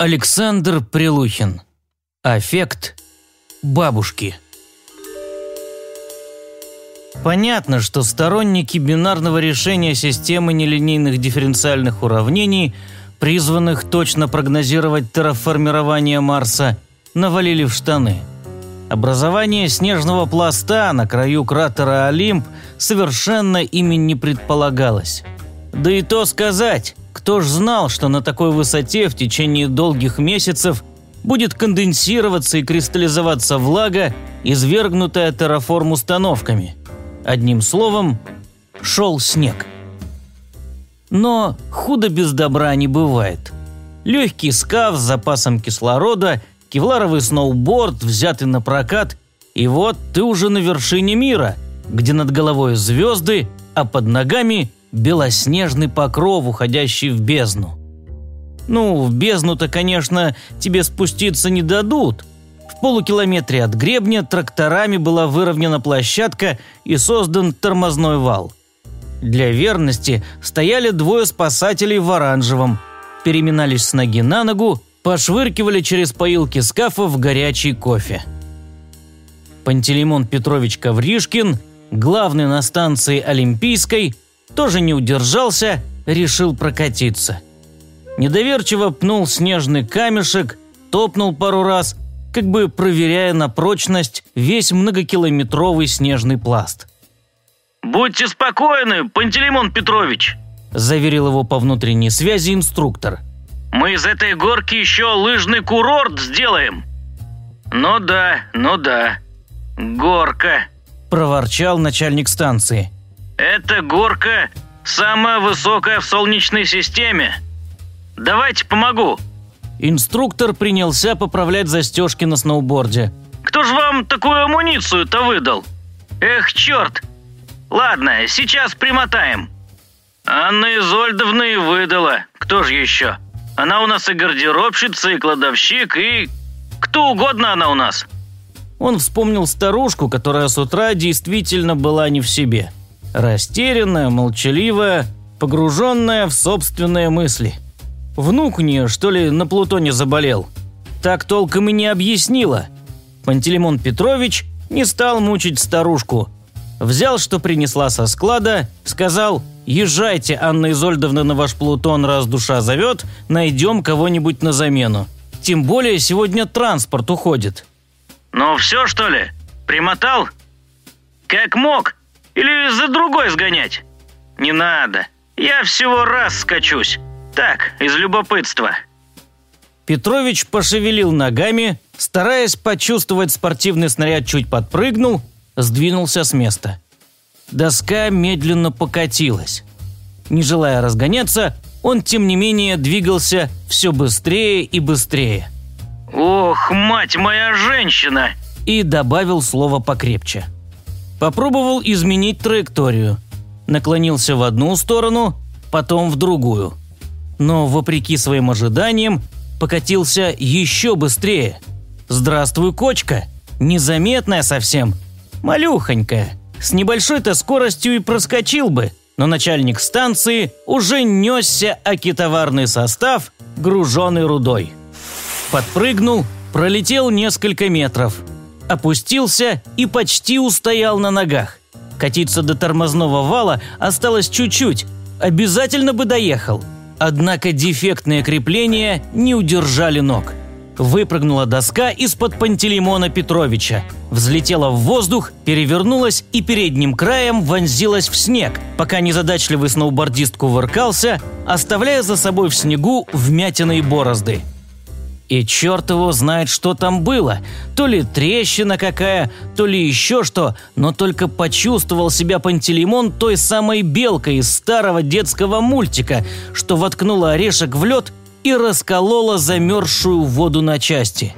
Александр Прилухин. Аффект бабушки. Понятно, что сторонники бинарного решения системы нелинейных дифференциальных уравнений, призванных точно прогнозировать терраформирование Марса, навалили в штаны. Образование снежного пласта на краю кратера Олимп совершенно ими не предполагалось. Да и то сказать, кто ж знал, что на такой высоте в течение долгих месяцев будет конденсироваться и кристаллизоваться влага, извергнутая терраформ установками. Одним словом, шел снег. Но худо без добра не бывает. Легкий скаф с запасом кислорода, кевларовый сноуборд, взятый на прокат, и вот ты уже на вершине мира, где над головой звезды, а под ногами белоснежный покров, уходящий в бездну. Ну, в бездну-то, конечно, тебе спуститься не дадут. В полукилометре от гребня тракторами была выровнена площадка и создан тормозной вал. Для верности стояли двое спасателей в оранжевом, переминались с ноги на ногу, пошвыркивали через поилки скафов горячий кофе. Пантелеймон Петрович Ковришкин, главный на станции Олимпийской – тоже не удержался, решил прокатиться. Недоверчиво пнул снежный камешек, топнул пару раз, как бы проверяя на прочность весь многокилометровый снежный пласт. «Будьте спокойны, Пантелеймон Петрович», – заверил его по внутренней связи инструктор. «Мы из этой горки еще лыжный курорт сделаем». «Ну да, ну да, горка», – проворчал начальник станции. Эта горка самая высокая в Солнечной системе. Давайте помогу». Инструктор принялся поправлять застежки на сноуборде. «Кто же вам такую амуницию-то выдал? Эх, черт! Ладно, сейчас примотаем». Анна Изольдовна и выдала. Кто же еще? Она у нас и гардеробщица, и кладовщик, и... Кто угодно она у нас. Он вспомнил старушку, которая с утра действительно была не в себе – Растерянная, молчаливая, погруженная в собственные мысли. Внук у нее, что ли, на Плутоне заболел? Так толком и не объяснила. Пантелеймон Петрович не стал мучить старушку. Взял, что принесла со склада, сказал «Езжайте, Анна Изольдовна, на ваш Плутон, раз душа зовет, найдем кого-нибудь на замену. Тем более сегодня транспорт уходит». «Ну все, что ли? Примотал? Как мог?» Или за другой сгонять? Не надо. Я всего раз скачусь. Так, из любопытства». Петрович пошевелил ногами, стараясь почувствовать спортивный снаряд, чуть подпрыгнул, сдвинулся с места. Доска медленно покатилась. Не желая разгоняться, он, тем не менее, двигался все быстрее и быстрее. «Ох, мать моя женщина!» И добавил слово покрепче – Попробовал изменить траекторию. Наклонился в одну сторону, потом в другую. Но, вопреки своим ожиданиям, покатился еще быстрее. «Здравствуй, кочка!» Незаметная совсем. Малюхонькая. С небольшой-то скоростью и проскочил бы, но начальник станции уже несся окитоварный состав, груженный рудой. Подпрыгнул, пролетел несколько метров – опустился и почти устоял на ногах. Катиться до тормозного вала осталось чуть-чуть, обязательно бы доехал. Однако дефектные крепления не удержали ног. Выпрыгнула доска из-под Пантелеймона Петровича. Взлетела в воздух, перевернулась и передним краем вонзилась в снег, пока незадачливый сноубордист кувыркался, оставляя за собой в снегу вмятины и борозды. И черт его знает, что там было. То ли трещина какая, то ли еще что, но только почувствовал себя Пантелеймон той самой белкой из старого детского мультика, что воткнула орешек в лед и расколола замерзшую воду на части.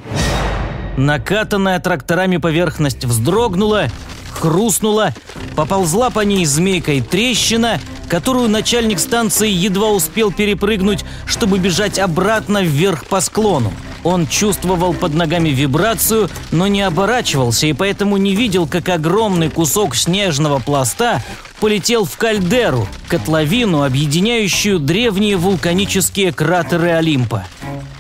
Накатанная тракторами поверхность вздрогнула, хрустнула, поползла по ней змейкой трещина, которую начальник станции едва успел перепрыгнуть, чтобы бежать обратно вверх по склону. Он чувствовал под ногами вибрацию, но не оборачивался и поэтому не видел, как огромный кусок снежного пласта полетел в кальдеру, котловину, объединяющую древние вулканические кратеры Олимпа.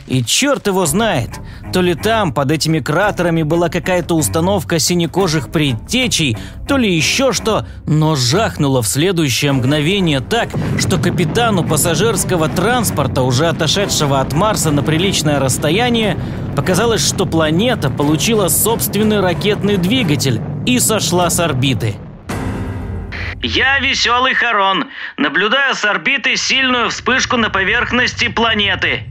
И черт его знает, то ли там, под этими кратерами, была какая-то установка синекожих предтечей, то ли еще что, но жахнуло в следующее мгновение так, что капитану пассажирского транспорта, уже отошедшего от Марса на приличное расстояние, показалось, что планета получила собственный ракетный двигатель и сошла с орбиты. Я веселый Харон. Наблюдаю с орбиты сильную вспышку на поверхности планеты.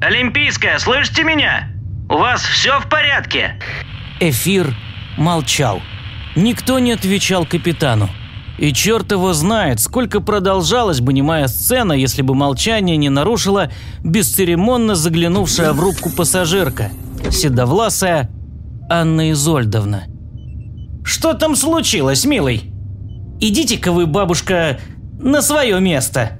Олимпийская, слышите меня? У вас все в порядке?» Эфир молчал. Никто не отвечал капитану. И черт его знает, сколько продолжалась бы немая сцена, если бы молчание не нарушила бесцеремонно заглянувшая в рубку пассажирка, седовласая Анна Изольдовна. «Что там случилось, милый?» Идите-ка вы, бабушка, на свое место!»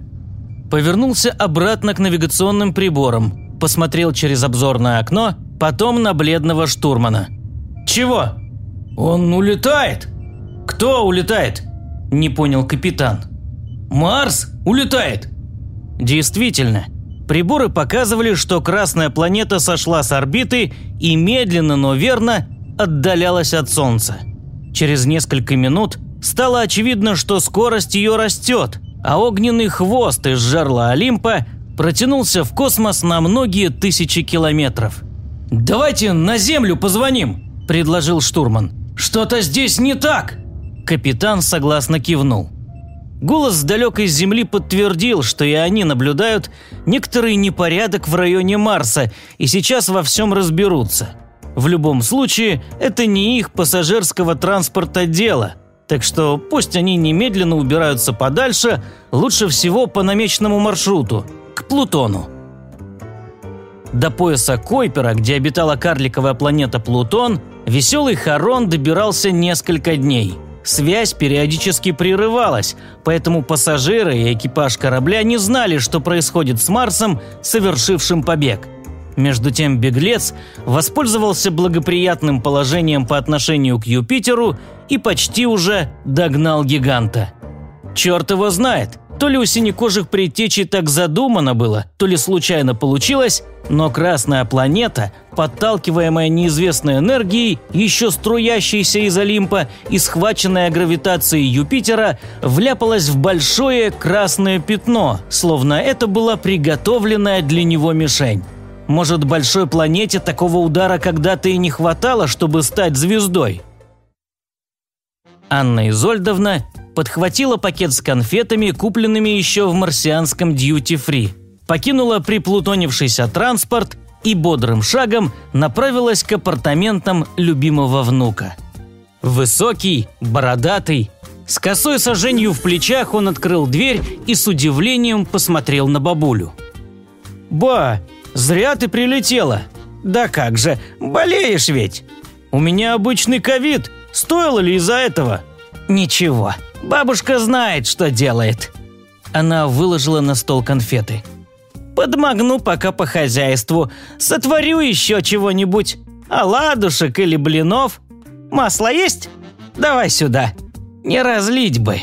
Повернулся обратно к навигационным приборам, посмотрел через обзорное окно, потом на бледного штурмана. «Чего? Он улетает?» «Кто улетает?» – не понял капитан. «Марс улетает!» Действительно, приборы показывали, что красная планета сошла с орбиты и медленно, но верно отдалялась от Солнца. Через несколько минут Стало очевидно, что скорость ее растет, а огненный хвост из жерла Олимпа протянулся в космос на многие тысячи километров. «Давайте на Землю позвоним», – предложил штурман. «Что-то здесь не так!» Капитан согласно кивнул. Голос с далекой Земли подтвердил, что и они наблюдают некоторый непорядок в районе Марса и сейчас во всем разберутся. В любом случае, это не их пассажирского транспорта дело – так что пусть они немедленно убираются подальше, лучше всего по намеченному маршруту, Плутону. До пояса Койпера, где обитала карликовая планета Плутон, веселый Харон добирался несколько дней. Связь периодически прерывалась, поэтому пассажиры и экипаж корабля не знали, что происходит с Марсом, совершившим побег – между тем беглец воспользовался благоприятным положением по отношению к Юпитеру и почти уже догнал гиганта. Черт его знает, то ли у синекожих предтечей так задумано было, то ли случайно получилось, но Красная планета, подталкиваемая неизвестной энергией, еще струящейся из Олимпа и схваченная гравитацией Юпитера, вляпалась в большое красное пятно, словно это была приготовленная для него мишень. Может, большой планете такого удара когда-то и не хватало, чтобы стать звездой? Анна Изольдовна подхватила пакет с конфетами, купленными еще в марсианском дьюти-фри, покинула приплутонившийся транспорт и бодрым шагом направилась к апартаментам любимого внука. Высокий, бородатый, с косой сожженью в плечах он открыл дверь и с удивлением посмотрел на бабулю. «Ба, Зря ты прилетела. Да как же, болеешь ведь. У меня обычный ковид. Стоило ли из-за этого? Ничего, бабушка знает, что делает. Она выложила на стол конфеты. Подмогну пока по хозяйству. Сотворю еще чего-нибудь. Оладушек или блинов. Масло есть? Давай сюда. Не разлить бы.